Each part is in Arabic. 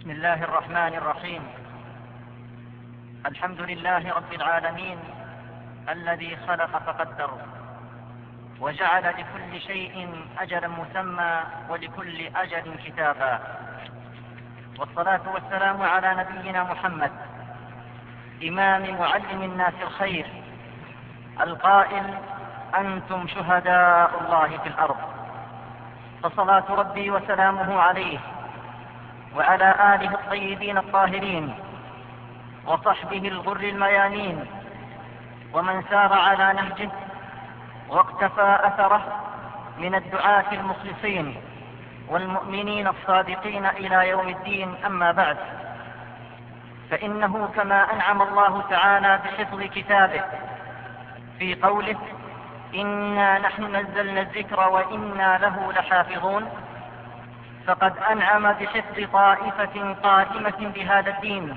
بسم الله الرحمن الرحيم. الحمد لله رب العالمين الذي خلق فقدر وجعل لكل شيء أجلا مسمى ولكل أجل كتابا. والصلاة والسلام على نبينا محمد إمام معلم الناس الخير القائل أنتم شهداء الله في الأرض. فصلاة ربي وسلامه عليه وعلى آله الطيبين الطاهرين وصحبه الغر الميامين ومن سار على نهجه واقتفى أثره من الدعاة المخلصين والمؤمنين الصادقين إلى يوم الدين. أما بعد فإنه كما أنعم الله تعالى بحفظ كتابه في قوله إنا نحن نزلنا الذكر وإنا له لحافظون. فقد أنعم بحفظ طائفة قائمة بهذا الدين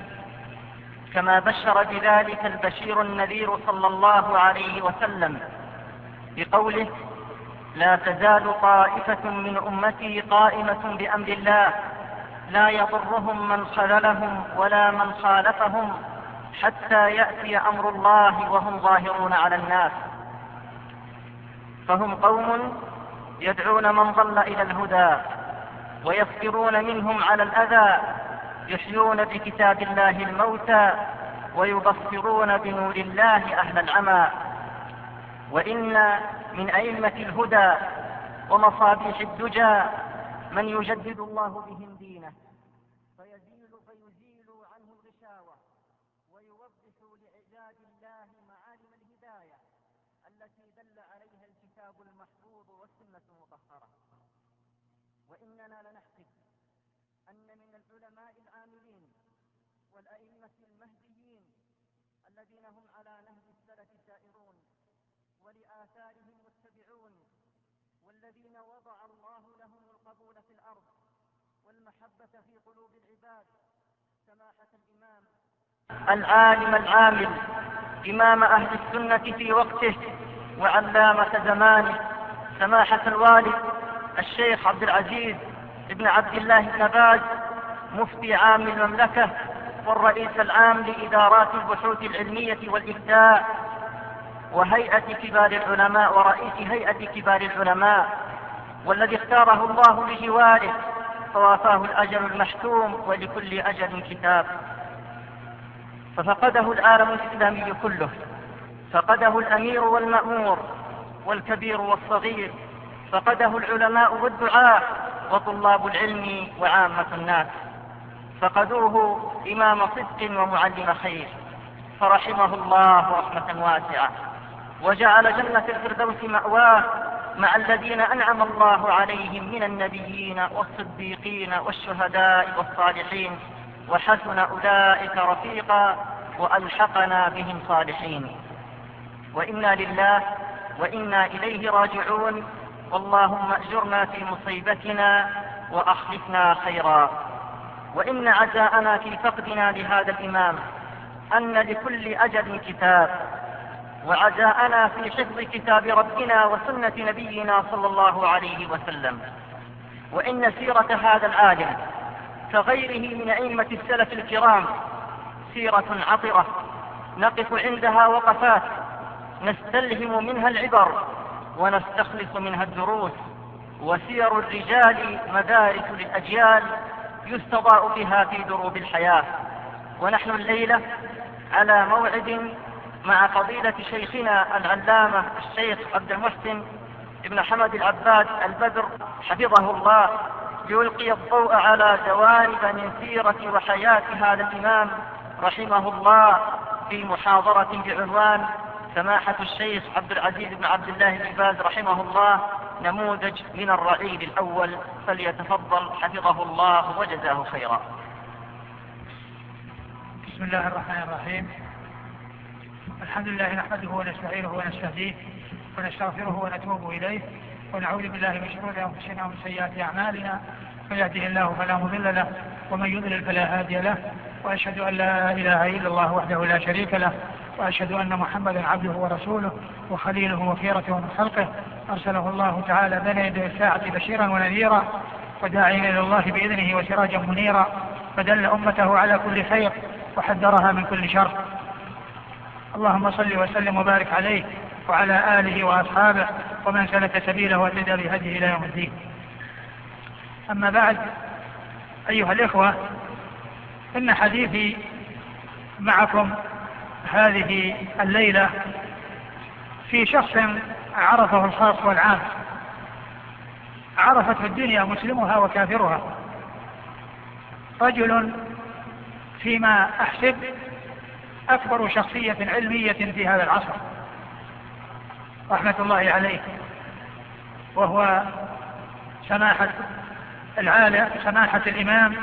كما بشر بذلك البشير النذير صلى الله عليه وسلم بقوله لا تزال طائفة من أمتي قائمة بأمر الله لا يضرهم من خذلهم ولا من خالفهم حتى يأتي أمر الله وهم ظاهرون على الناس فهم قوم يدعون من ضل إلى الهدى ويصبرون منهم على الأذى يحيون بكتاب الله الموتى ويبصرون بنور الله أهل العمى. وإن من أئمة الهدى ومصابيح الدجى من يجدد الله بهم دينه فيزيل فيزيل عنه الغشاوة ويوضح لعباد الله معالم الهداية التي دل عليها الكتاب المحفوظ والسنة المطهرة وإننا لنحسب أن من العلماء العاملين والأئمة المهديين الذين هم على نهج السلف سائرون ولآثارهم متبعون والذين وضع الله لهم القبول في الأرض والمحبة في قلوب العباد سماحة الإمام. العالم العامل إمام أهل السنة في وقته وعلامة زمانه. سماحة الوالد الشيخ عبد العزيز بن عبد الله بن باز مفتي عام المملكة والرئيس العام لإدارات البحوث العلمية والإفتاء وهيئة كبار العلماء ورئيس هيئة كبار العلماء والذي اختاره الله لجواره. فوافاه الأجل المحتوم ولكل أجل كتاب. ففقده العالم الإسلامي كله. فقده الأمير والمأمور والكبير والصغير. فقده العلماء والدعاة وطلاب العلم وعامة الناس. فقدوه إمام صدق ومعلم خير. فرحمه الله رحمة واسعة. وجعل جنة الفردوس مأواه. مع الذين أنعم الله عليهم من النبيين والصديقين والشهداء والصالحين وحسن أولئك رفيقا وألحقنا بهم صالحين. وإنا لله وإنا إليه راجعون. اللهم أجرنا في مصيبتنا وأخلفنا خيرا. وإن عزاءنا في فقدنا لهذا الإمام أن لكل أجل كتاب. وعزاءنا في حفظ كتاب ربنا وسنة نبينا صلى الله عليه وسلم. وإن سيرة هذا العالم كغيره من أئمة السلف الكرام سيرة عطرة. نقف عندها وقفات. نستلهم منها العبر ونستخلص منها الدروس. وسير الرجال مدارس للأجيال يستضاء بها في دروب الحياة. ونحن الليلة على موعد مع فضيلة شيخنا العلامة الشيخ عبد المحسن ابن حمد العباد البدر حفظه الله ليلقي الضوء على جوانب من سيرة وحياة هذا الإمام رحمه الله في محاضرة بعنوان سماحة الشيخ عبد العزيز بن عبد الله باز رحمه الله نموذج من الرعيل الأول فليتفضل حفظه الله وجزاه خيرا. بسم الله الرحمن الرحيم. الحمد لله نحمده ونستعينه ونستهديه ونستغفره ونتوب إليه ونعوذ بالله من شرور أنفسنا ومن سيئات أعمالنا. من يهده الله فلا مضل له ومن يضلل فلا هادي له. وأشهد أن لا إله إلا الله وحده لا شريك له. وأشهد أن محمدا عبده ورسوله وخليله وخيرته من خلقه. أرسله الله تعالى بين يدي الساعة بشيرا ونذيرا وداعيا إلى الله بإذنه وسراجا منيرا. فدل أمته على كل خير وحذرها من كل شر. اللهم صل وسلم وبارك عليه وعلى آله وأصحابه ومن سلك سبيله واهتدى بهديه إلى يوم الدين. أما بعد أيها الإخوة إن حديثي معكم هذه الليلة في شخص عرفه الخاص والعام. عرفته الدنيا مسلمها وكافرها. رجل فيما أحسب أكبر شخصية علمية في هذا العصر. رحمة الله عليه. وهو سماحة العالم سماحة الإمام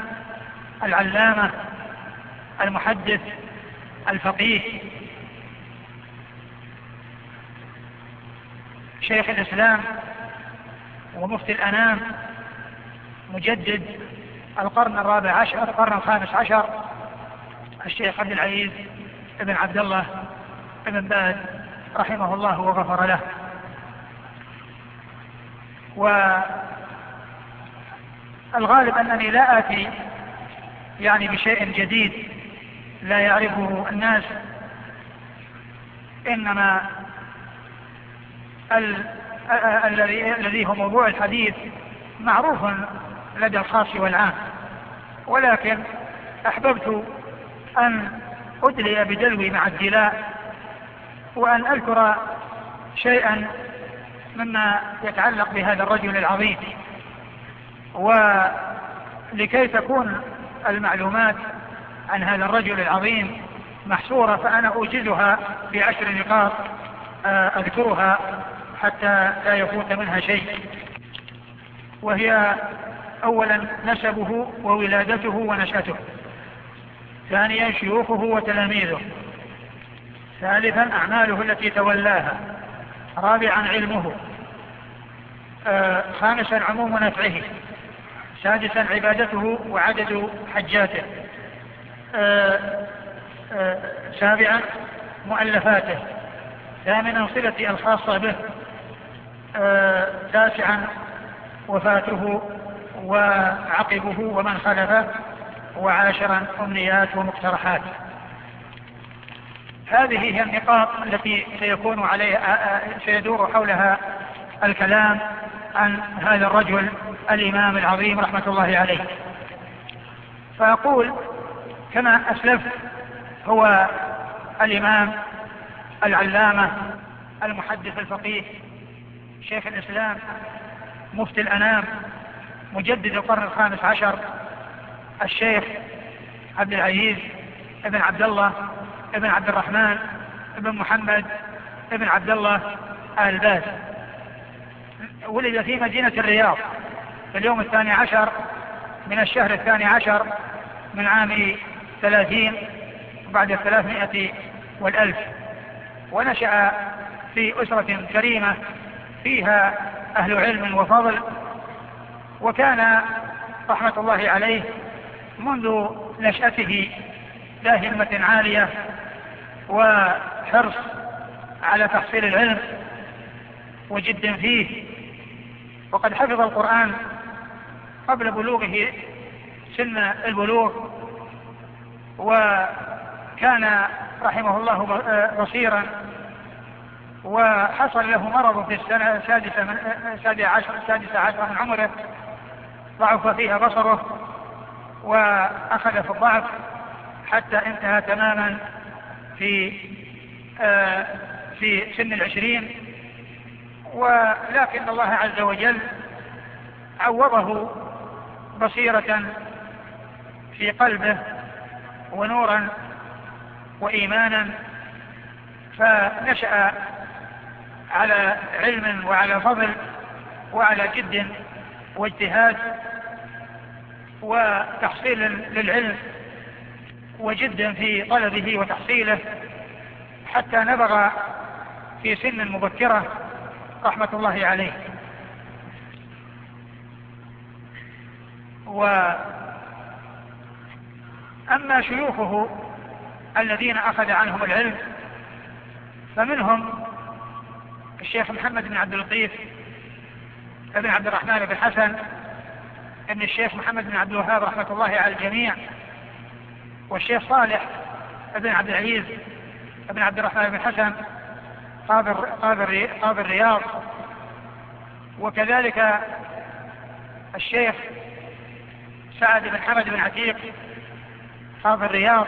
العلامة المحدث الفقيه. شيخ الإسلام ومفتي الأنام مجدد القرن الرابع عشر القرن الخامس عشر الشيخ عبد العزيز بن عبد الله بن باز رحمه الله وغفر له. والغالب أنني لا آتي يعني بشيء جديد لا يعرفه الناس إنما الذي الذي هو موضوع الحديث معروف لدى الخاص والعام. ولكن أحببت أن أدلي بدلوي مع الدلاء وأن أذكر شيئا مما يتعلق بهذا الرجل العظيم ولكي تكون المعلومات عن هذا الرجل العظيم محصورة فأنا أوجزها بعشر نقاط آه، أذكرها حتى لا يفوت منها شيء. وهي أولا نسبه وولادته ونشأته. ثانيا شيوخه وتلاميذه. ثالثا أعماله التي تولاها. رابعا علمه. آه خامسا عموم نفعه. سادسا عبادته وعدد حجاته. آه آه سابعا مؤلفاته. ثامنا صلتي الخاصة به. تاسعا وفاته وعقبه ومن خلفه. وعاشرا أمنيات ومقترحات. هذه هي النقاط التي سيكون عليها سيدور حولها الكلام عن هذا الرجل الإمام العظيم رحمة الله عليه. فأقول كما أسلفت هو الإمام العلامة المحدث الفقيه شيخ الإسلام مفتي الأنام مجدد القرن الخامس عشر الشيخ عبد العزيز ابن عبد الله ابن عبد الرحمن ابن محمد ابن عبد الله آل باز. ولد في مدينة الرياض في اليوم الثاني عشر من الشهر الثاني عشر من عام ثلاثين بعد الثلاثمائة والألف. ونشأ في أسرة كريمة فيها أهل علم وفضل. وكان رحمة الله عليه منذ نشأته ذا همة عالية وحرص على تحصيل العلم وجد فيه. وقد حفظ القرآن قبل بلوغه سن البلوغ وكان رحمه الله بصيرا وحصل له مرض في السنة السادسة من السادسة عشر السادسة عشر من عمره ضعف فيها بصره. وأخذ في الضعف حتى انتهى تماما في آه في سن العشرين. ولكن الله عز وجل عوضه بصيرة في قلبه ونورا وإيمانا. فنشأ على علم وعلى فضل وعلى جد واجتهاد وتحصيل للعلم وجد في طلبه وتحصيله حتى نبغ في سن مبكرة رحمة الله عليه. وأما شيوخه الذين أخذ عنهم العلم فمنهم الشيخ محمد بن عبد اللطيف ابن عبد الرحمن بن حسن ابن الشيخ محمد بن عبد الوهاب رحمة الله على الجميع والشيخ صالح بن عبد العزيز بن عبد الرحمن بن حسن قاضي قاضي قاضي الرياض وكذلك الشيخ سعد بن حمد بن عتيق قاضي الرياض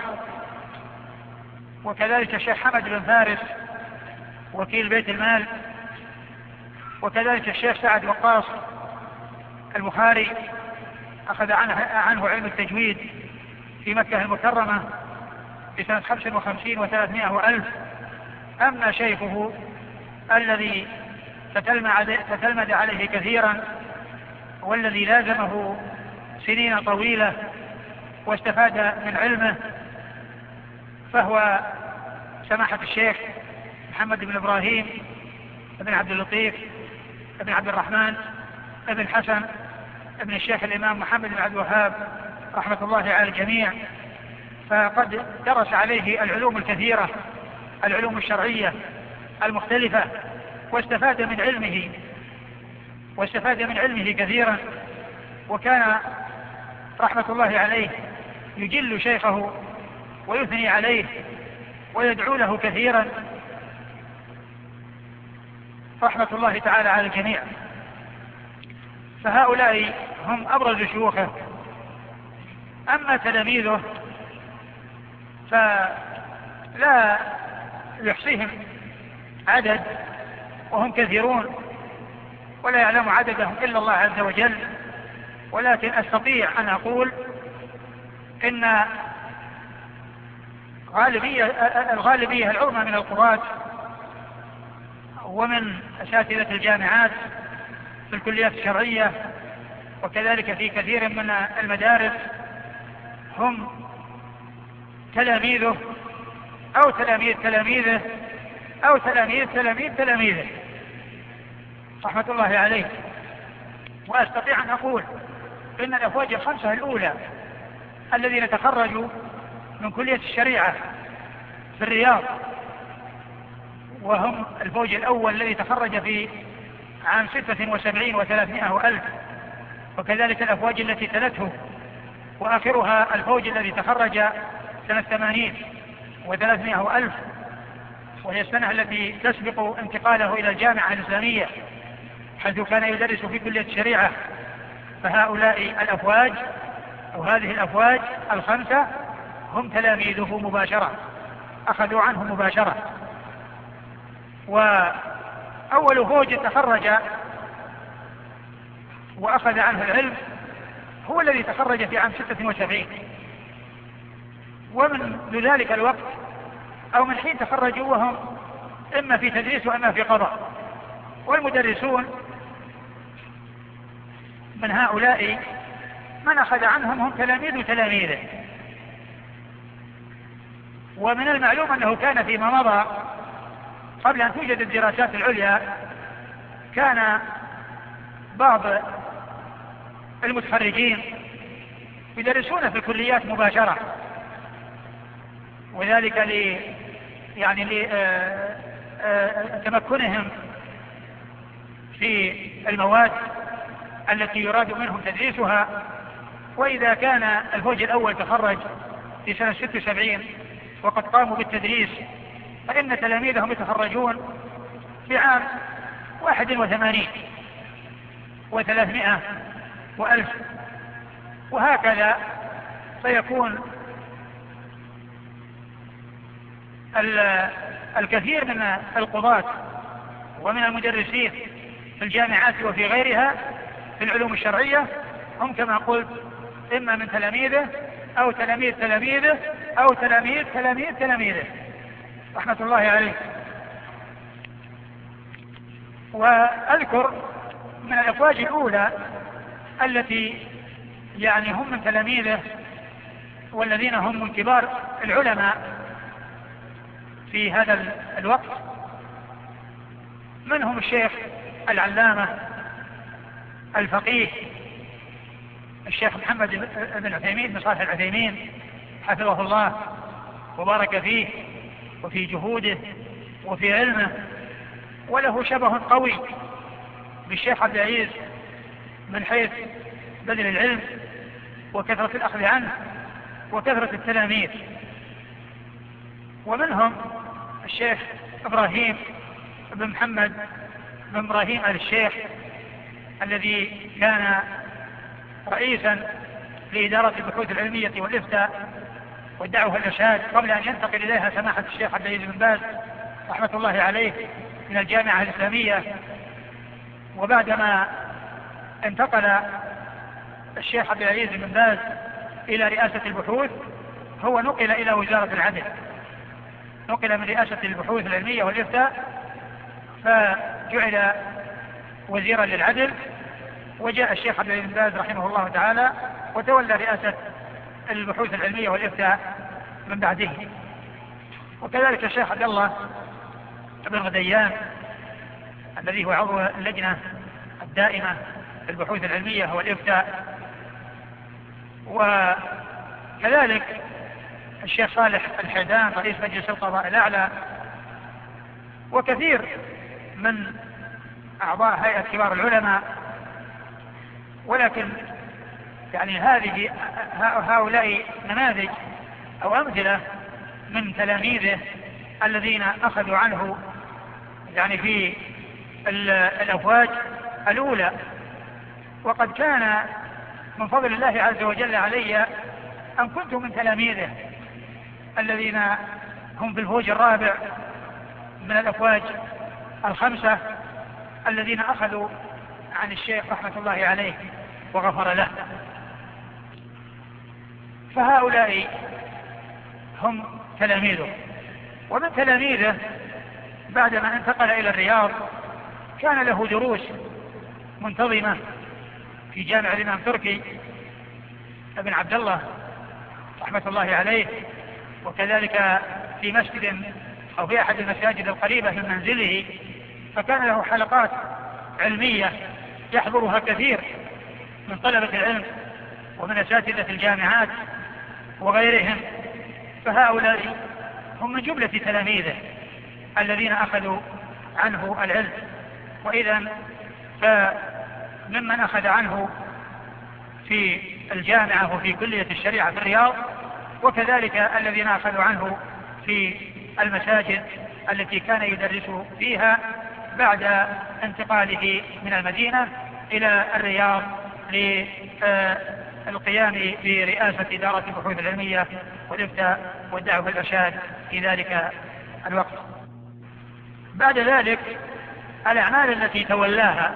وكذلك الشيخ حمد بن فارس وكيل بيت المال وكذلك الشيخ سعد وقاص البخاري أخذ عنه, عنه علم التجويد في مكة المكرمة في سنة 55 و300 وألف. أما شيخه الذي تتلمذ عليه كثيرا والذي لازمه سنين طويلة واستفاد من علمه فهو سماحة الشيخ محمد بن إبراهيم بن عبد اللطيف بن عبد الرحمن بن حسن بن الشيخ الإمام محمد بن عبد الوهاب رحمة الله على الجميع فقد درس عليه العلوم الكثيرة العلوم الشرعية المختلفة واستفاد من علمه واستفاد من علمه كثيرا وكان رحمة الله عليه يجل شيخه ويثني عليه ويدعو له كثيرا. رحمة الله تعالى على الجميع. فهؤلاء هم أبرز شيوخه. أما تلاميذه فلا يحصيهم عدد وهم كثيرون ولا يعلم عددهم إلا الله عز وجل. ولكن أستطيع أن أقول إن غالبية الغالبية العظمى من القضاة ومن أساتذة الجامعات في الكليات الشرعية وكذلك في كثير من المدارس هم تلاميذه أو تلاميذ تلاميذه أو تلاميذ تلاميذ تلاميذه. رحمة الله عليه. وأستطيع أن أقول إن الأفواج الخمسة الأولى الذين تخرجوا من كلية الشريعة في الرياض وهم الفوج الأول الذي تخرج في عام ستة وسبعين وثلاثمائة وألف. وكذلك الأفواج التي تلته وآخرها الفوج الذي تخرج سنة ثمانين وثلاثمائة وألف. وهي السنة التي تسبق انتقاله إلى الجامعة الإسلامية حيث كان يدرس في كلية الشريعة. فهؤلاء الأفواج أو هذه الأفواج الخمسة هم تلاميذه مباشرة أخذوا عنه مباشرة. وأول فوج تخرج وأخذ عنه العلم هو الذي تخرج في عام ستة وسبعين. ومن ذلك الوقت أو من حين تخرجوا وهم إما في تدريس وإما في قضاء. والمدرسون من هؤلاء من أخذ عنهم هم تلاميذ تلاميذه. ومن المعلوم أنه كان فيما مضى قبل أن توجد الدراسات العليا كان بعض المتخرجين يدرسون في الكليات مباشرة. وذلك ل يعني لتمكنهم في المواد التي يراد منهم تدريسها. وإذا كان الفوج الأول تخرج في سنة 76 وقد قاموا بالتدريس فإن تلاميذهم يتخرجون في عام 81 وثلاثمائة وألف وهكذا سيكون الكثير من القضاة ومن المدرسين في الجامعات وفي غيرها في العلوم الشرعية هم كما قلت إما من تلاميذه أو تلاميذ تلاميذه أو تلاميذ تلاميذ تلاميذه. رحمة الله عليه. وأذكر من الأفواج الأولى التي يعني هم من تلاميذه والذين هم من كبار العلماء في هذا الوقت. منهم الشيخ العلامة الفقيه الشيخ محمد بن عثيمين بن صالح العثيمين حفظه الله وبارك فيه. وفي جهوده وفي علمه وله شبه قوي بالشيخ عبد العزيز من حيث بذل العلم وكثرة الأخذ عنه وكثرة التلاميذ. ومنهم الشيخ إبراهيم بن محمد بن إبراهيم آل الشيخ الذي كان رئيسا لإدارة البحوث العلمية والإفتاء والدعوة الإرشاد قبل أن ينتقل إليها سماحة الشيخ عبد العزيز بن باز رحمة الله عليه من الجامعة الإسلامية. وبعدما انتقل الشيخ عبد العزيز بن باز إلى رئاسة البحوث هو نقل إلى وزارة العدل. نقل من رئاسة البحوث العلمية والإفتاء فجعل وزيرا للعدل. وجاء الشيخ عبد العزيز بن باز رحمه الله تعالى وتولى رئاسة البحوث العلمية والإفتاء من بعده. وكذلك الشيخ عبد الله بن غديان الذي هو عضو اللجنة الدائمة في البحوث العلمية والإفتاء. وكذلك الشيخ صالح الحيدان رئيس مجلس القضاء الأعلى. وكثير من أعضاء هيئة كبار العلماء. ولكن يعني هذه هؤلاء نماذج أو أمثلة من تلاميذه الذين أخذوا عنه يعني في الأفواج الأولى. وقد كان من فضل الله عز وجل علي أن كنت من تلاميذه الذين هم في الفوج الرابع من الأفواج الخمسة الذين أخذوا عن الشيخ رحمة الله عليه وغفر له. فهؤلاء هم تلاميذه. ومن تلاميذه بعدما انتقل إلى الرياض كان له دروس منتظمة في جامع الإمام تركي. ابن عبد الله رحمة الله عليه وكذلك في مسجد أو في أحد المساجد القريبة من منزله فكان له حلقات علمية يحضرها كثير من طلبة العلم ومن أساتذة الجامعات. وغيرهم فهؤلاء هم من جملة تلاميذه الذين أخذوا عنه العلم. وإذا فممن أخذ عنه في الجامعة وفي كلية الشريعة في الرياض وكذلك الذين أخذوا عنه في المساجد التي كان يدرس فيها بعد انتقاله من المدينة إلى الرياض للقيام برئاسة إدارة البحوث العلمية والإفتاء والدعوة والإرشاد في ذلك الوقت. بعد ذلك الأعمال التي تولاها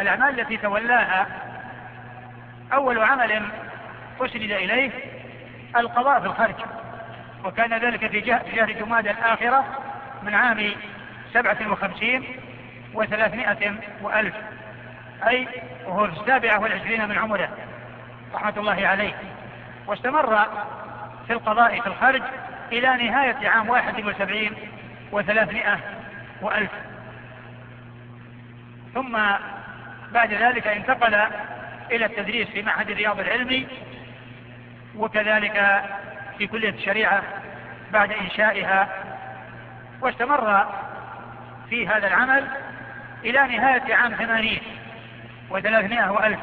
الأعمال التي تولاها أول عمل أسند إليه القضاء في الخارج. وكان ذلك في شهر جماد الآخرة من عام سبعة وخمسين وثلاثمائة وألف أي وهو في السابعة والعشرين من عمره. رحمة الله عليه. واستمر في القضاء في الخرج إلى نهاية عام واحد وسبعين وثلاثمائة وألف. ثم بعد ذلك انتقل إلى التدريس في معهد الرياض العلمي وكذلك في كلية الشريعة بعد إنشائها. واستمر في هذا العمل إلى نهاية عام ثمانين وثلاثمائة وألف.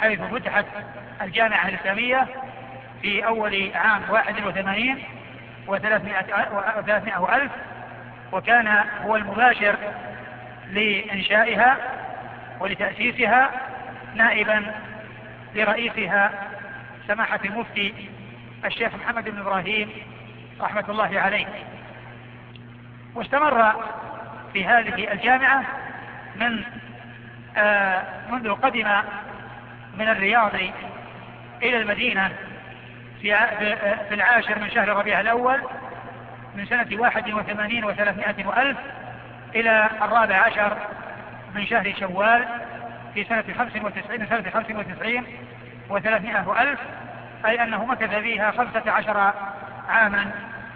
حيث فتحت الجامعة الإسلامية في أول عام واحد وثمانين وثلاثمائة وألف وكان هو المباشر لإنشائها ولتأسيسها نائبا لرئيسها سماحة المفتي الشيخ محمد بن إبراهيم رحمة الله عليه. واستمر في هذه الجامعة من آه منذ قدم من الرياض إلى المدينة في في العاشر من شهر ربيع الأول من سنة واحد وثمانين وثلاثمائة وألف إلى الرابع عشر من شهر شوال في سنة خمس وتسعين سنة خمس وتسعين وثلاثمائة وألف أي أنه مكث فيها خمسة عشر عاما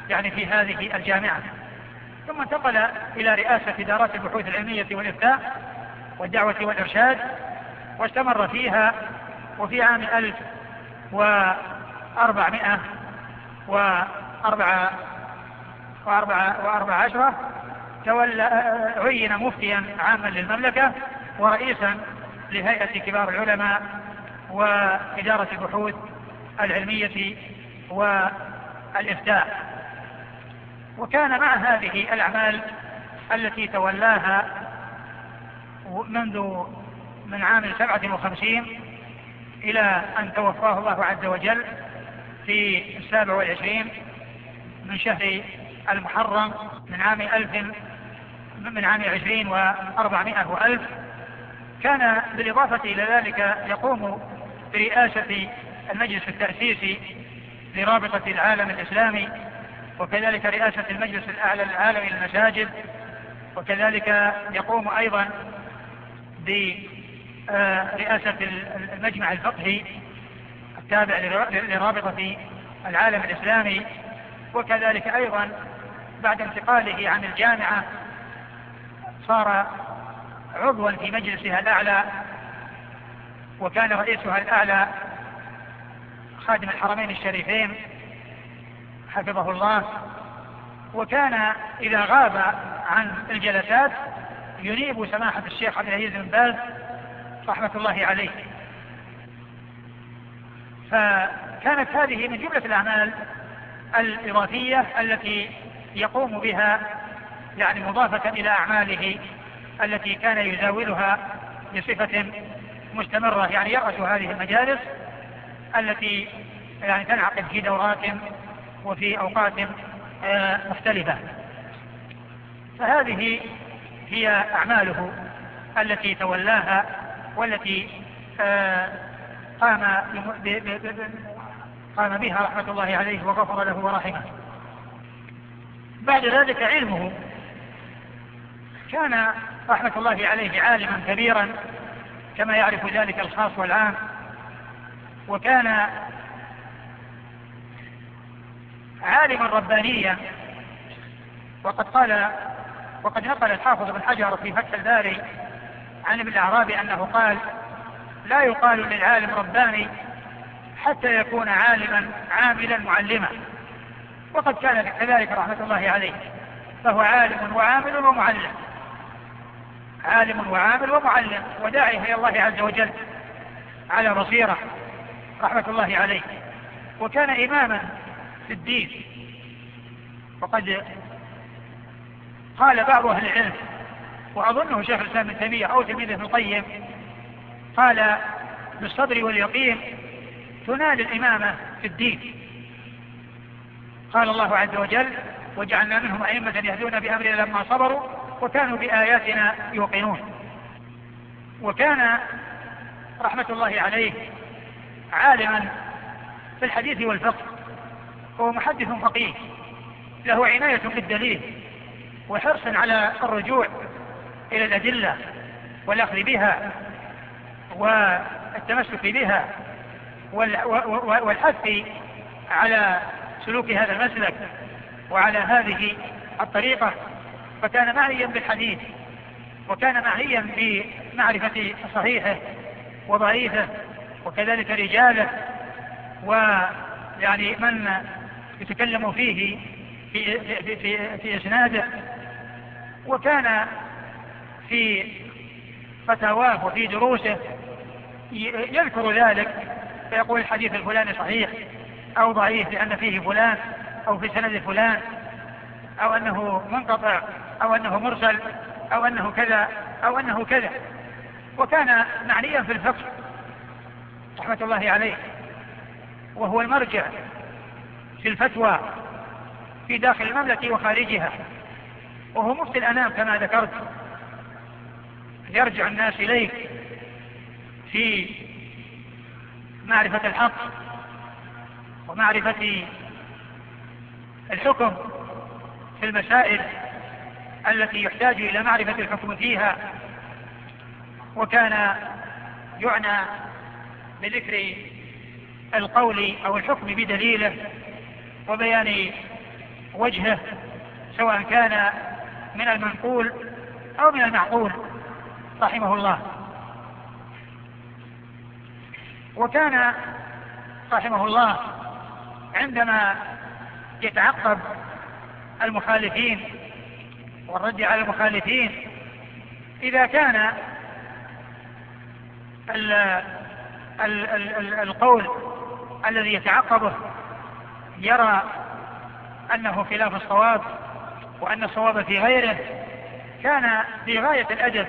يعني في هذه الجامعة. ثم انتقل إلى رئاسة إدارات البحوث العلمية والإفتاء والدعوة والإرشاد واستمر فيها وفي عام ألف وأربعمائة وأربعة وأربعة وأربع عشرة تولى عين مفتيا عاما للمملكة ورئيسا لهيئة كبار العلماء وإدارة البحوث العلمية والإفتاء. وكان مع هذه الأعمال التي تولاها منذ من عام سبعة وخمسين إلى أن توفاه الله عز وجل في السابع والعشرين من شهر المحرم من عام ألف من عام عشرين وأربعمائة وألف. كان بالإضافة إلى ذلك يقوم برئاسة المجلس التأسيسي لرابطة العالم الإسلامي وكذلك رئاسة المجلس الأعلى العالمي للمساجد وكذلك يقوم أيضا برئاسة المجمع الفقهي التابع لرابطة العالم الإسلامي وكذلك أيضا بعد انتقاله عن الجامعة صار عضوا في مجلسها الأعلى وكان رئيسها الأعلى خادم الحرمين الشريفين حفظه الله. وكان إذا غاب عن الجلسات ينيب سماحة الشيخ عبد العزيز بن باز رحمة الله عليه. فكانت هذه من جملة الأعمال الإضافية التي يقوم بها يعني مضافة إلى أعماله التي كان يزاولها بصفة مستمرة. يعني يرأس هذه المجالس التي يعني تنعقد في دورات وفي أوقات آه، مختلفة. فهذه هي أعماله التي تولاها والتي آه، قام قام بها رحمة الله عليه وغفر له ورحمه. بعد ذلك علمه. كان رحمة الله عليه عالما كبيرا كما يعرف ذلك الخاص والعام. وكان عالما ربانيا. وقد قال وقد نقل الحافظ بن حجر في فتح الباري عن ابن الأعرابي أنه قال لا يقال للعالم رباني حتى يكون عالما عاملا معلما. وقد كان كذلك رحمة الله عليه. فهو عالم وعامل ومعلم. عالم وعامل ومعلم. وداعي إلى الله عز وجل على بصيرة رحمة الله عليه. وكان إماما في الدين. وقد قال بعض أهل العلم وأظنه شيخ الإسلام ابن تيمية أو تلميذ ابن القيم قال بالصبر واليقين تنال الإمامة في الدين. قال الله عز وجل وجعلنا منهم أئمة يهدون بأمرنا لما صبروا وكانوا بآياتنا يوقنون. وكان رحمة الله عليه عالما في الحديث والفقه هو محدث فقيه له عناية بالدليل وحرص على الرجوع إلى الأدلة والأخذ بها والتمسك بها والحث على سلوك هذا المسلك وعلى هذه الطريقة فكان معنيا بالحديث وكان معنيا بمعرفة صحيحه وضعيفه وكذلك رجاله ويعني من يتكلم فيه في, في, في, في إسناده. وكان في فتاواه وفي دروسه يذكر ذلك فيقول الحديث الفلاني صحيح أو ضعيف لأن فيه فلان أو في سند فلان أو أنه منقطع أو أنه مرسل أو أنه كذا أو أنه كذا. وكان معنيا في الفقه رحمة الله عليه وهو المرجع في الفتوى في داخل المملكة وخارجها وهو مفتي الأنام كما ذكرت. يرجع الناس إليه في معرفة الحق ومعرفة الحكم في المسائل التي يحتاج إلى معرفة الحكم فيها. وكان يعنى بذكر القول أو الحكم بدليله وبيان وجهه سواء كان من المنقول أو من المعقول. رحمه الله. وكان رحمه الله عندما يتعقب المخالفين والرد على المخالفين إذا كان ال ال ال ال القول الذي يتعقبه يرى أنه خلاف الصواب وأن الصواب في غيره كان في غاية الأدب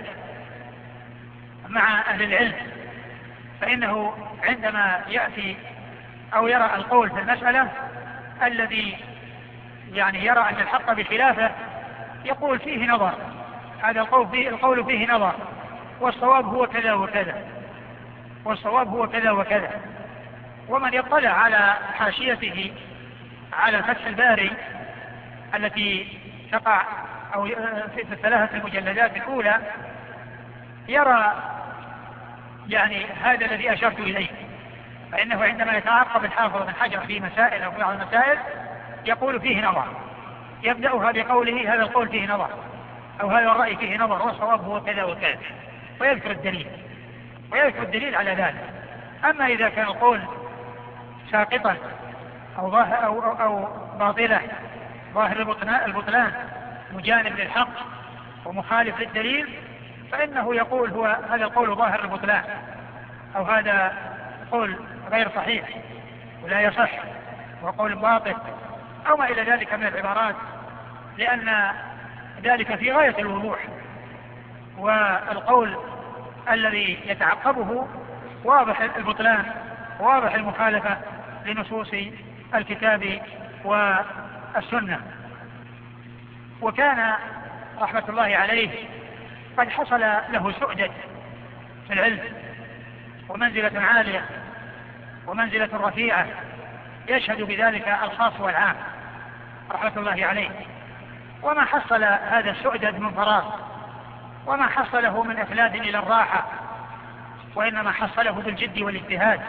مع أهل العلم فإنه عندما يأتي أو يرى القول في المسألة الذي يعني يرى أن الحق بخلافه يقول فيه نظر. هذا القول فيه, القول فيه نظر. والصواب هو كذا وكذا. والصواب هو كذا وكذا. ومن يطلع على حاشيته على فتح الباري التي تقع أو في الثلاثة المجلدات الأولى يرى يعني هذا الذي أشرت إليه. فإنه عندما يتعقب الحافظ بن حجر في مسائل أو في بعض المسائل يقول فيه نظر. يبدأها بقوله هذا القول فيه نظر أو هذا الرأي فيه نظر والصواب هو كذا وكذا. ويذكر الدليل. ويذكر الدليل على ذلك. أما إذا كان القول ساقطا أو, ظاهر أو, أو, أو باطلة ظاهر البطلان مجانب للحق ومخالف للدليل فإنه يقول هو هذا القول ظاهر البطلان أو هذا قول غير صحيح ولا يصح وقول باطل. أو ما إلى ذلك من العبارات لأن ذلك في غاية الوضوح والقول الذي يتعقبه واضح البطلان واضح المخالفة لنصوص الكتاب والسنة. وكان رحمة الله عليه قد حصل له سؤدد في العلم ومنزلة عالية ومنزلة رفيعة يشهد بذلك الخاص والعام رحمة الله عليه. وما حصل هذا السؤدد من فراغ وما حصله من إفلاد إلى الراحة وإنما حصله بالجد والاجتهاد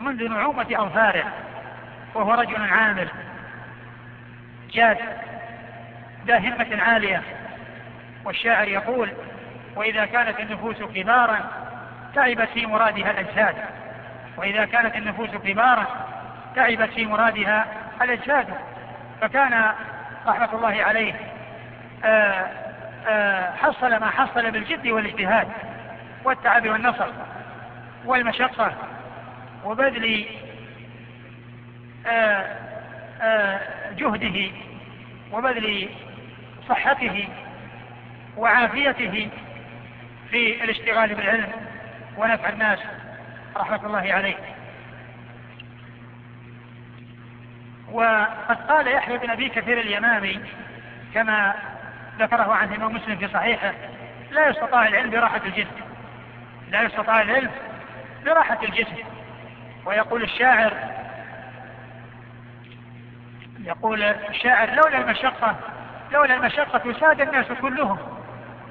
منذ نعومة أظفاره وهو رجل عامل جاد ذا همة عالية والشاعر يقول وإذا كانت النفوس كبارا تعبت في مرادها الأجساد. وإذا كانت النفوس كبارا تعبت في مرادها الأجساد. فكان رحمة الله عليه آآ آه، آآ آه، حصل ما حصل بالجد والاجتهاد والتعب والنصر والمشقة وبذل آه، جهده وبذل صحته وعافيته في الاشتغال بالعلم ونفع الناس. رحمة الله عليه. وقد قال يحيى بن أبي كثير اليمامي كما ذكره عن الإمام مسلم في صحيحه لا يستطاع العلم براحة الجسم. لا يستطاع العلم براحة الجسم. ويقول الشاعر يقول الشاعر لولا المشقة لولا المشقة ساد الناس كلهم.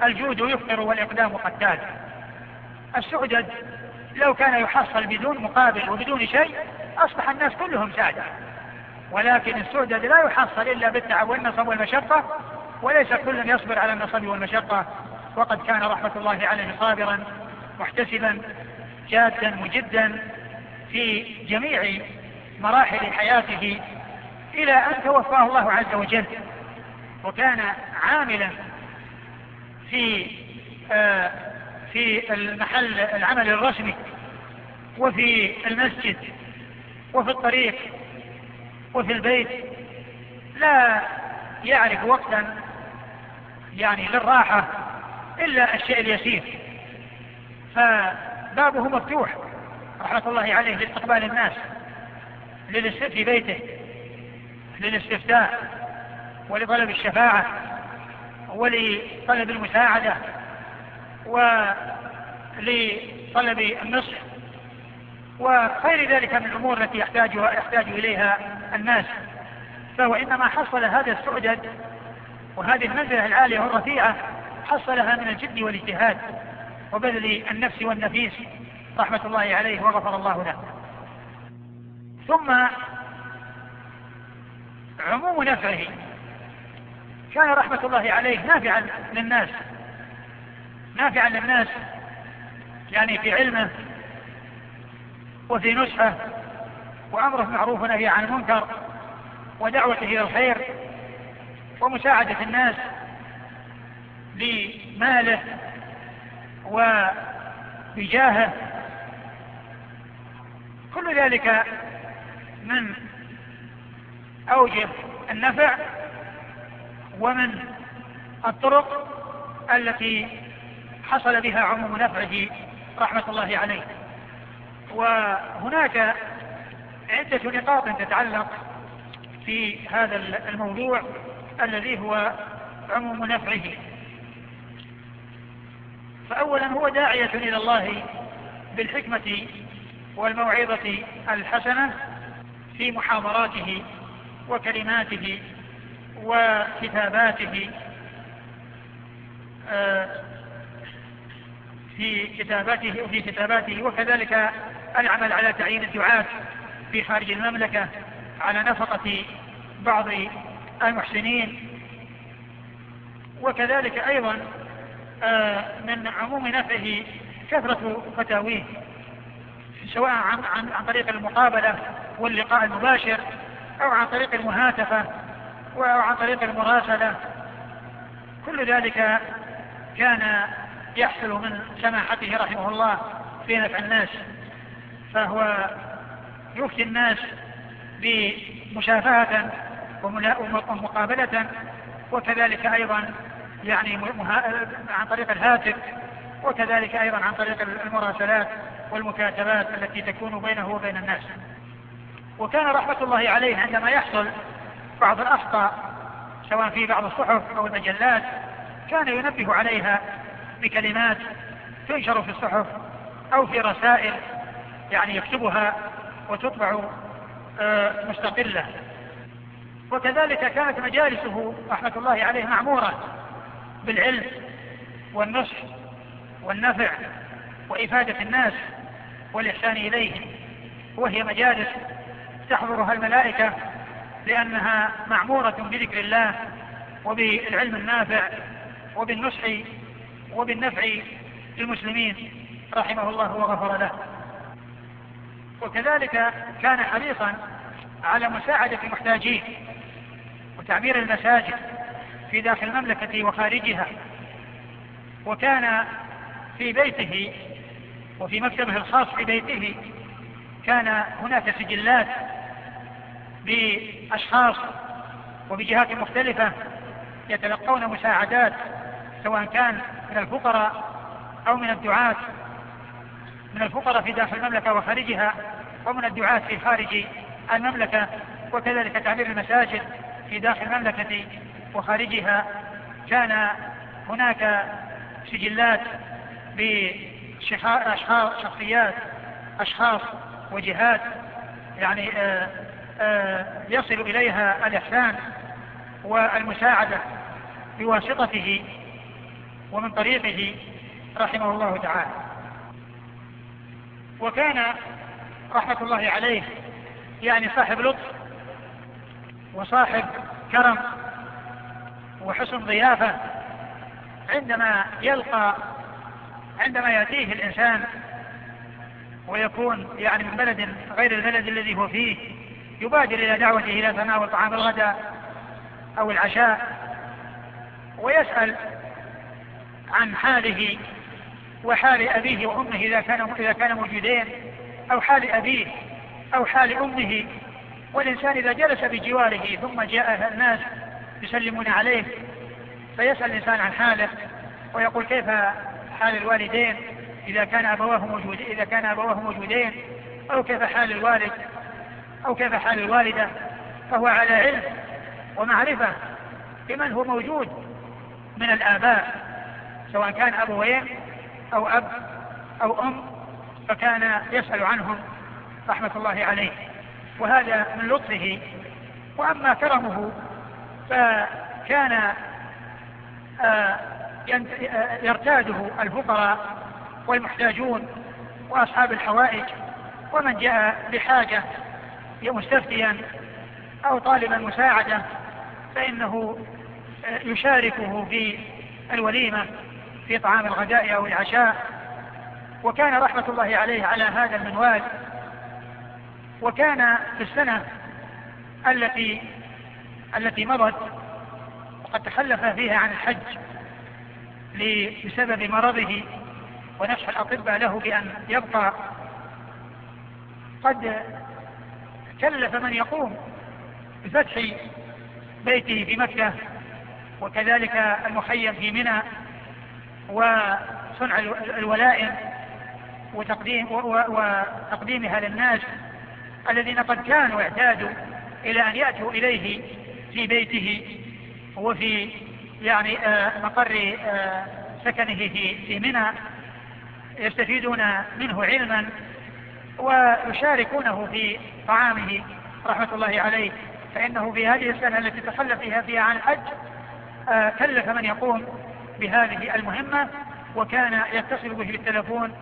الجود يفطر والإقدام قتال السعدد لو كان يحصل بدون مقابل وبدون شيء أصبح الناس كلهم سادة ولكن السعدد لا يحصل إلا بالتعب والنصب والمشقة وليس كل يصبر على النصب والمشقة. وقد كان رحمة الله عليه صابرا محتسبا جادا مجدا في جميع مراحل حياته إلى أن توفاه الله عز وجل. وكان عاملا في آه في المحل العمل الرسمي وفي المسجد وفي الطريق وفي البيت لا يعرف وقتا يعني للراحة إلا الشيء اليسير. فبابه مفتوح رحمة الله عليه لاستقبال الناس في بيته للاستفتاء ولطلب الشفاعة. ولطلب المساعدة ولطلب النصح وغير ذلك من الأمور التي يحتاج, يحتاج إليها الناس. فهو إنما حصل هذا السعدد وهذه المنزلة العالية والرفيعة حصلها من الجد والاجتهاد وبذل النفس والنفيس. رحمة الله عليه وغفر الله له. ثم عموم نفعه. كان رحمة الله عليه نافعا للناس. نافعا للناس يعني في علمه وفي نصحه وأمره معروف ونهي عن المنكر ودعوته إلى الخير ومساعدة الناس بماله وبجاهه. كل ذلك من أوجه النفع ومن الطرق التي حصل بها عموم نفعه رحمة الله عليه. وهناك عدة نقاط تتعلق في هذا الموضوع الذي هو عموم نفعه. فأولا هو داعية إلى الله بالحكمة والموعظة الحسنة في محاضراته وكلماته وكتاباته آه، في كتاباته وفي كتاباته وكذلك العمل على تعيين الدعاة في خارج المملكة على نفقة بعض المحسنين. وكذلك أيضا آه، من عموم نفعه كثرة فتاويه سواء عن, عن, عن طريق المقابلة واللقاء المباشر أو عن طريق المهاتفة. أو عن طريق المراسلة. كل ذلك كان يحصل من سماحته رحمه الله في نفع الناس. فهو يفتي الناس بمشافهة ومقابلة وكذلك أيضا يعني عن طريق الهاتف وكذلك أيضا عن طريق المراسلات والمكاتبات التي تكون بينه وبين الناس. وكان رحمة الله عليه عندما يحصل بعض الأخطاء سواء في بعض الصحف أو المجلات كان ينبه عليها بكلمات تنشر في الصحف أو في رسائل يعني يكتبها وتطبع آه، مستقلة. وكذلك كانت مجالسه رحمة الله عليه معمورة بالعلم والنصح والنفع وإفادة الناس والإحسان إليهم. وهي مجالس تحضرها الملائكة لأنها معمورة بذكر الله وبالعلم النافع وبالنصح وبالنفع للمسلمين. رحمه الله وغفر له. وكذلك كان حريصا على مساعدة المحتاجين وتعمير المساجد في داخل المملكة وخارجها. وكان في بيته وفي مكتبه الخاص في بيته كان هناك سجلات بأشخاص وبجهات مختلفة يتلقون مساعدات سواء كان من الفقراء أو من الدعاة. من الفقراء في داخل المملكة وخارجها ومن الدعاة في خارج المملكة وكذلك تعمير المساجد في داخل المملكة وخارجها. كان هناك سجلات بأشخاص شخصيات أشخاص وجهات يعني آآ يصل إليها الإحسان والمساعدة بواسطته ومن طريقه رحمه الله تعالى. وكان رحمة الله عليه يعني صاحب لطف وصاحب كرم وحسن ضيافة عندما يلقى عندما يأتيه الإنسان ويكون يعني من بلد غير البلد الذي هو فيه يبادر إلى دعوته إلى تناول طعام الغداء أو العشاء ويسأل عن حاله وحال أبيه وأمه إذا كان إذا كان موجودين أو حال أبيه أو حال أمه. والإنسان إذا جلس بجواره ثم جاء الناس يسلمون عليه فيسأل الإنسان عن حاله ويقول كيف حال الوالدين؟ إذا كان أبواه موجودين إذا كان أبواه موجودين أو كيف حال الوالد؟ أو كيف حال الوالدة فهو على علم ومعرفة بمن هو موجود من الآباء سواء كان أبوين أو أب أو أم فكان يسأل عنهم رحمة الله عليه. وهذا من لطفه. وأما كرمه فكان آه، يرتاده الفقراء والمحتاجون وأصحاب الحوائج ومن جاء بحاجة مستفتيا أو طالبا مساعدة فإنه آه، يشاركه في الوليمة في طعام الغداء أو العشاء. وكان رحمة الله عليه على هذا المنوال. وكان في السنة التي التي مضت وقد تخلف فيها عن الحج بسبب مرضه ونفح الأطباء له بأن يبقى. قد كلف من يقوم بفتح بيته في مكة وكذلك المخيم في منى وصنع الولائم وتقديم وتقديمها للناس الذين قد كانوا اعتادوا إلى أن يأتوا إليه في بيته وفي يعني آه، مقر آه، سكنه في في منى يستفيدون منه علما ويشاركونه في طعامه رحمة الله عليه. فإنه في هذه السنة التي تخلف فيها فيها عن الحج آه، كلف من يقوم بهذه المهمة وكان يتصل به بالتلفون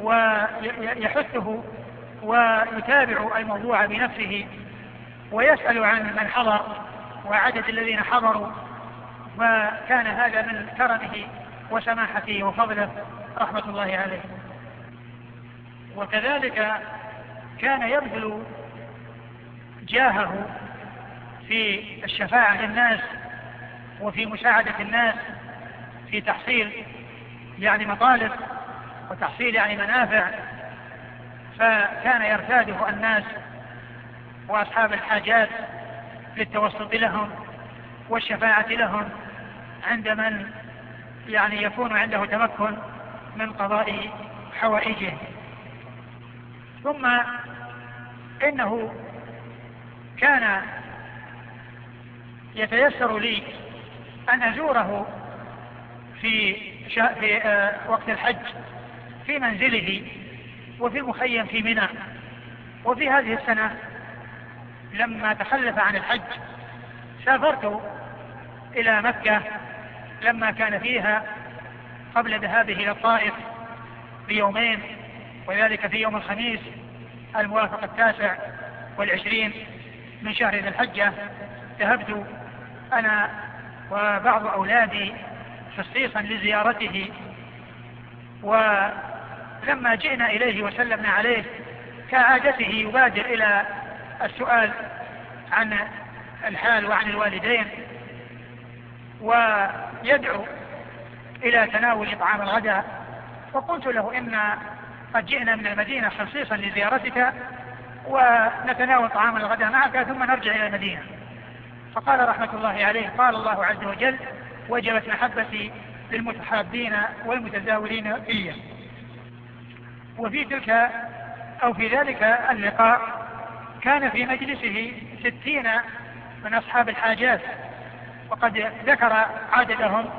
ويحثه ويتابع الموضوع بنفسه ويسأل عن من حضر وعدد الذين حضروا فكان هذا من كرمه وسماحته وفضله رحمة الله عليه. وكذلك كان يبذل جاهه في الشفاعة للناس وفي مساعدة الناس في تحصيل يعني مطالب وتحصيل يعني منافع فكان يرتاده الناس وأصحاب الحاجات للتوسط لهم والشفاعة لهم عند من يعني يكون عنده تمكن من قضاء حوائجه. ثم إنه كان يتيسر لي أن أزوره في, في آه، وقت الحج في منزله وفي المخيم في منى. وفي هذه السنة لما تخلف عن الحج سافرت إلى مكة لما كان فيها قبل ذهابه إلى الطائف بيومين. وذلك في يوم الخميس الموافق التاسع والعشرين من شهر ذي الحجة. ذهبت أنا وبعض أولادي خصيصا لزيارته ولما جئنا إليه وسلمنا عليه كعادته يبادر إلى السؤال عن الحال وعن الوالدين ويدعو إلى تناول طعام الغداء. فقلت له إن قد جئنا من المدينة خصيصا لزيارتك ونتناول طعام الغداء معك ثم نرجع إلى المدينة. فقال رحمة الله عليه قال الله عز وجل وجبت محبتي للمتحابين والمتزاورين فيا وفي تلك أو في ذلك اللقاء كان في مجلسه ستين من أصحاب الحاجات وقد ذكر عددهم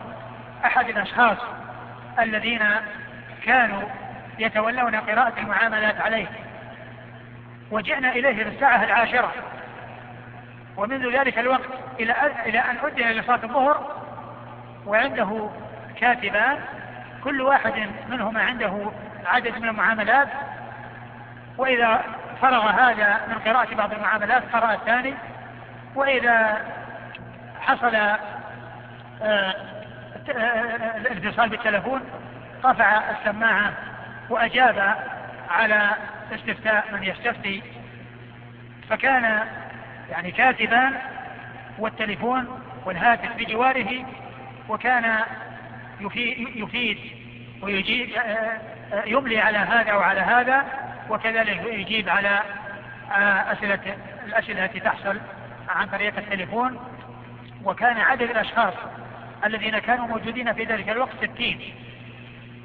أحد الأشخاص الذين كانوا يتولون قراءة المعاملات عليه. وجئنا إليه في الساعة العاشرة. ومنذ ذلك الوقت إلى إلى أن أدي لصلاة الظهر وعنده كاتبان كل واحد منهما عنده عدد من المعاملات. وإذا فرغ هذا من قراءة بعض المعاملات قرأ الثاني. وإذا حصل آه، الاتصال بالتلفون رفع السماعة وأجاب على استفتاء من يستفتي فكان يعني كاتبا والتليفون والهاتف بجواره وكان يفيد ويجيب يملي على هذا وعلى هذا وكذلك يجيب على أسئلة الأسئلة التي تحصل عن طريق التليفون. وكان عدد الأشخاص الذين كانوا موجودين في ذلك الوقت ستين.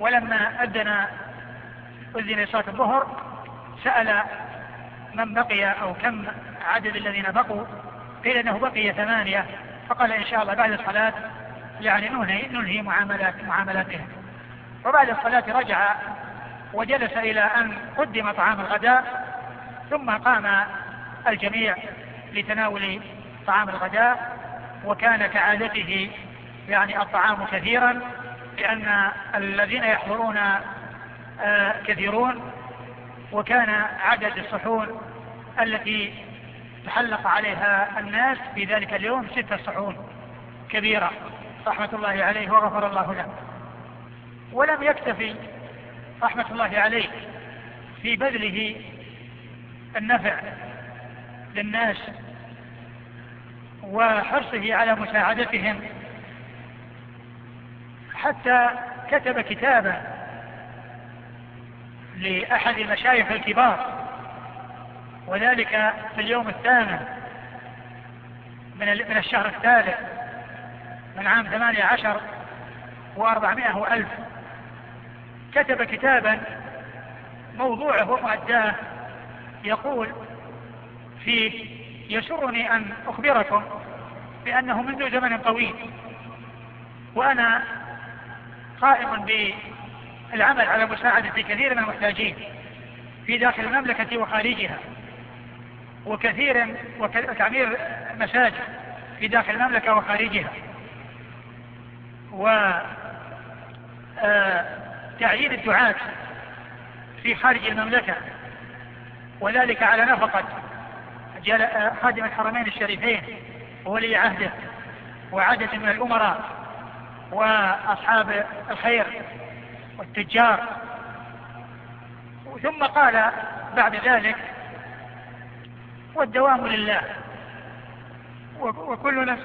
ولما أذن أذن صلاة الظهر سأل من بقي أو كم عدد الذين بقوا قيل أنه بقي ثمانية فقال إن شاء الله بعد الصلاة يعني ننهي, ننهي معاملات معاملاتهم. وبعد الصلاة رجع وجلس إلى أن قدم طعام الغداء ثم قام الجميع لتناول طعام الغداء وكان كعادته يعني الطعام كثيرا لأن الذين يحضرون كثيرون وكان عدد الصحون التي تحلق عليها الناس في ذلك اليوم ستة صحون كبيرة. رحمة الله عليه وغفر الله له. ولم يكتفي رحمة الله عليه في بذله النفع للناس وحرصه على مساعدتهم. حتى كتب كتابا لأحد المشايخ الكبار. وذلك في اليوم الثامن من من الشهر الثالث من عام ثمانية عشر وأربعمائة وألف. كتب كتابا موضوعه ومؤداه يقول فيه يسرني أن أخبركم بأنه منذ زمن طويل وأنا قائم بالعمل على مساعدة كثير من المحتاجين في داخل المملكة وخارجها. وكثير وتعمير مساجد في داخل المملكة وخارجها. و آه، الدعاة في خارج المملكة. وذلك على نفقة آه، خادم الحرمين الشريفين وولي عهده وعدد من الأمراء وأصحاب الخير. والتجار. ثم قال بعد ذلك والدوام لله. وكل نفس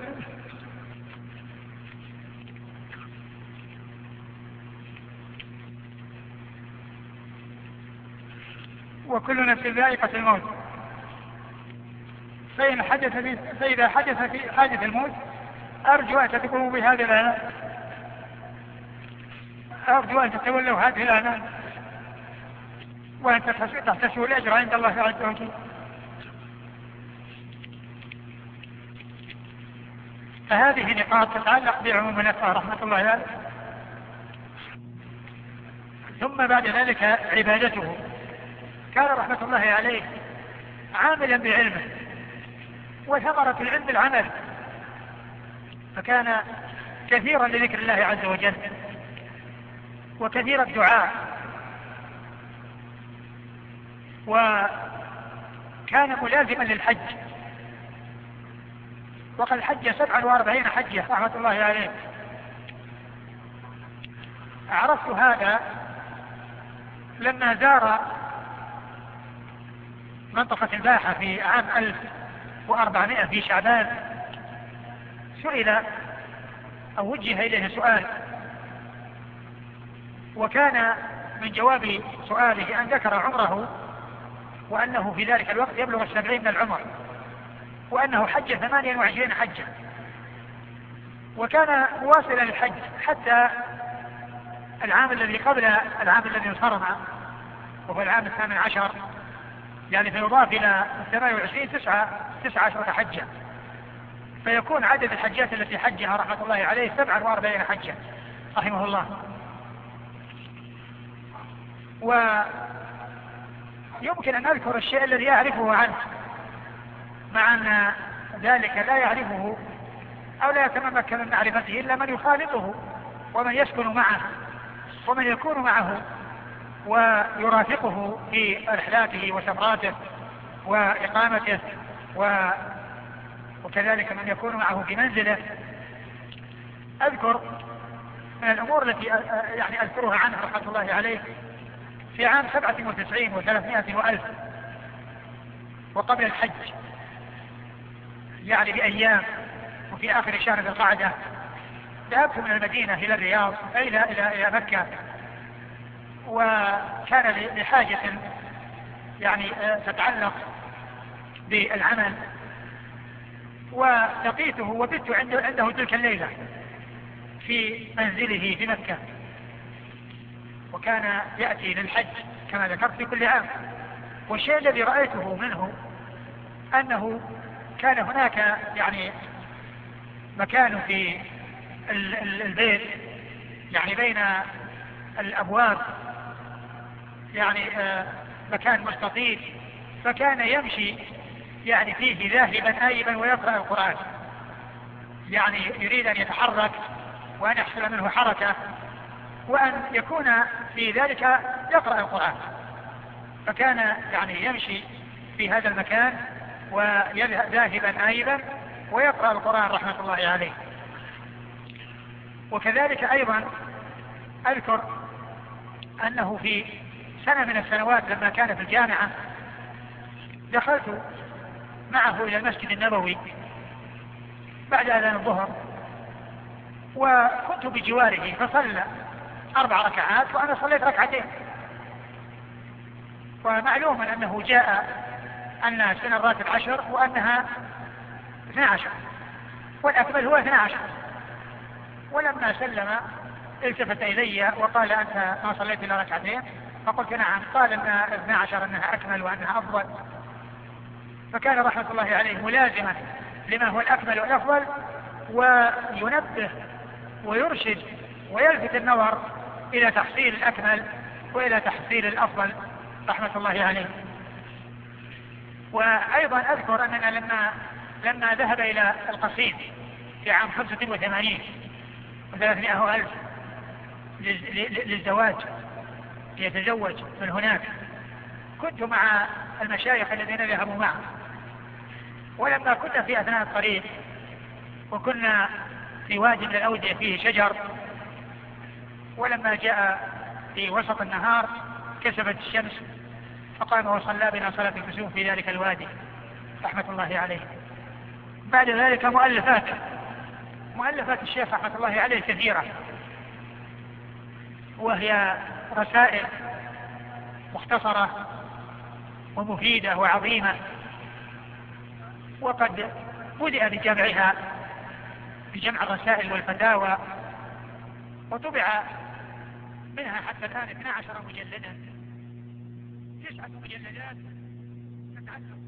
وكل نفس ذائقة الموت. فإن حدث فإذا حدث في حادث الموت أرجو أن تقوموا بهذه الآن أرجو أن تتولوا هذه الآن وأن تحتسبوا الأجر عند الله عز وجل. فهذه نقاط تتعلق بعموم النفع رحمة الله عليه ثم بعد ذلك عبادته. كان رحمة الله عليه عاملا بعلمه وثمرة العلم العمل. فكان كثيرا لذكر الله عز وجل. وكثير الدعاء. وكان ملازما للحج. وقد حج سبعا وأربعين حجة رحمة الله عليه. عرفت هذا لما زار منطقة الباحة في عام 1400 في شعبان. سئل أو وجه إليه سؤال. وكان من جواب سؤاله أن ذكر عمره وأنه في ذلك الوقت يبلغ السبعين من العمر وأنه حج ثمانيا وعشرين حجة وكان مواصلا للحج حتى العام الذي قبل العام الذي انصرم وهو العام الثامن عشر يعني فيضاف إلى الثمانية وعشرين تسعة تسعة عشرة حجة فيكون عدد الحجات التي حجها رحمة الله عليه سبعا وأربعين حجة رحمه الله. ويمكن أن أذكر الشيء الذي أعرفه عنه. مع أن ذلك لا يعرفه أو لا يتمكن من معرفته إلا من يخالطه ومن يسكن معه ومن يكون معه ويرافقه في رحلاته وسفراته وإقامته و وكذلك من يكون معه في منزله. أذكر من الأمور التي يعني أذكرها عنه رحمة الله عليه. في عام سبعة وتسعين وثلاثمائة وألف وقبل الحج. يعني بأيام وفي آخر شهر ذي القعدة ذهبت من المدينة إلى الرياض إلى إلى إلى مكة. وكان لحاجة يعني آه، تتعلق بالعمل. ولقيته وبت عنده, عنده تلك الليلة في منزله في مكة. وكان يأتي للحج كما ذكرت في كل عام. والشيء الذي رأيته منه أنه كان هناك يعني مكان في البيت يعني بين الأبواب يعني آه، مكان مستطيل فكان يمشي يعني فيه ذاهبا آيبا ويقرأ القرآن. يعني يريد أن يتحرك وأن يحصل منه حركة. وأن يكون في ذلك يقرأ القرآن. فكان يعني يمشي في هذا المكان ويذهب ذاهبا آيبا ويقرأ القرآن رحمة الله عليه. وكذلك أيضا أذكر أنه في سنة من السنوات لما كان في الجامعة دخلت معه إلى المسجد النبوي بعد أذان الظهر وكنت بجواره فصلى أربع ركعات وأنا صليت ركعتين. ومعلوم أنه جاء أن سن الراتب عشر وأنها اثنا عشر. والأكمل هو اثنا عشر. ولما سلم التفت إلي وقال أنت ما صليت إلا ركعتين فقلت نعم. قال أن اثنا عشر أنها أكمل وأنها أفضل. فكان رحمة الله عليه ملازما لما هو الأكمل والأفضل وينبه ويرشد ويلفت النظر إلى تحصيل الأكمل وإلى تحصيل الأفضل. رحمة الله عليه. وأيضا أذكر أننا لما لما ذهب إلى القصيم في عام 85 وثلاثمائة ألف للزواج ليتزوج من هناك. كنت مع المشايخ الذين ذهبوا معه. ولما كنا في أثناء الطريق وكنا في وادي من الأودية فيه شجر ولما جاء في وسط النهار كسفت الشمس فقام وصلى بنا صلاة الكسوف في ذلك الوادي رحمة الله عليه. بعد ذلك مؤلفات مؤلفات الشيخ رحمة الله عليه كثيرة وهي رسائل مختصرة ومفيدة وعظيمة وقد بدأ بجمعها بجمع الرسائل والفتاوى وطبع منها حتى الآن 12 مجلدا. تسعة مجلدات تتعلق